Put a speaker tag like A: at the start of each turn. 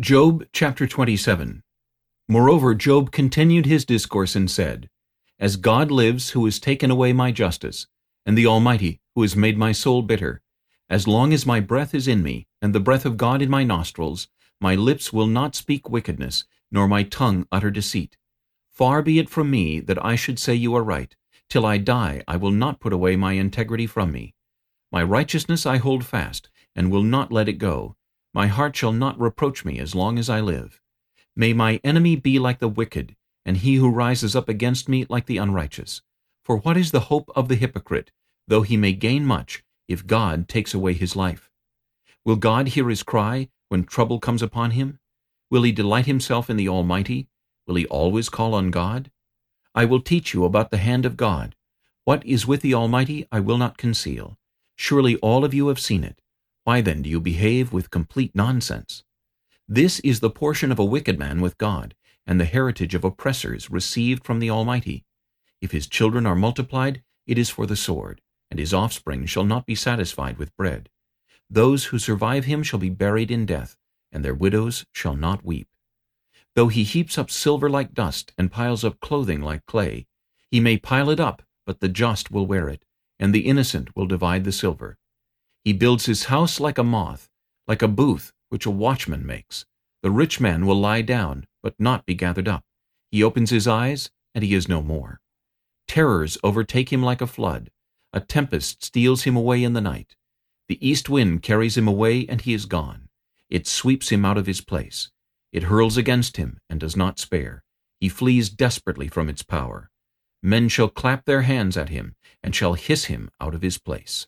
A: Job chapter 27 Moreover Job continued his discourse and said, As God lives, who has taken away my justice, and the Almighty, who has made my soul bitter, as long as my breath is in me, and the breath of God in my nostrils, my lips will not speak wickedness, nor my tongue utter deceit. Far be it from me that I should say you are right. Till I die I will not put away my integrity from me. My righteousness I hold fast, and will not let it go. My heart shall not reproach me as long as I live. May my enemy be like the wicked, and he who rises up against me like the unrighteous. For what is the hope of the hypocrite, though he may gain much, if God takes away his life? Will God hear his cry when trouble comes upon him? Will he delight himself in the Almighty? Will he always call on God? I will teach you about the hand of God. What is with the Almighty I will not conceal. Surely all of you have seen it. Why then do you behave with complete nonsense? This is the portion of a wicked man with God, and the heritage of oppressors received from the Almighty. If his children are multiplied, it is for the sword, and his offspring shall not be satisfied with bread. Those who survive him shall be buried in death, and their widows shall not weep. Though he heaps up silver like dust, and piles up clothing like clay, he may pile it up, but the just will wear it, and the innocent will divide the silver. He builds his house like a moth, like a booth which a watchman makes. The rich man will lie down, but not be gathered up. He opens his eyes, and he is no more. Terrors overtake him like a flood. A tempest steals him away in the night. The east wind carries him away, and he is gone. It sweeps him out of his place. It hurls against him, and does not spare. He flees desperately from its power. Men shall clap their hands at him, and shall hiss him out of his place.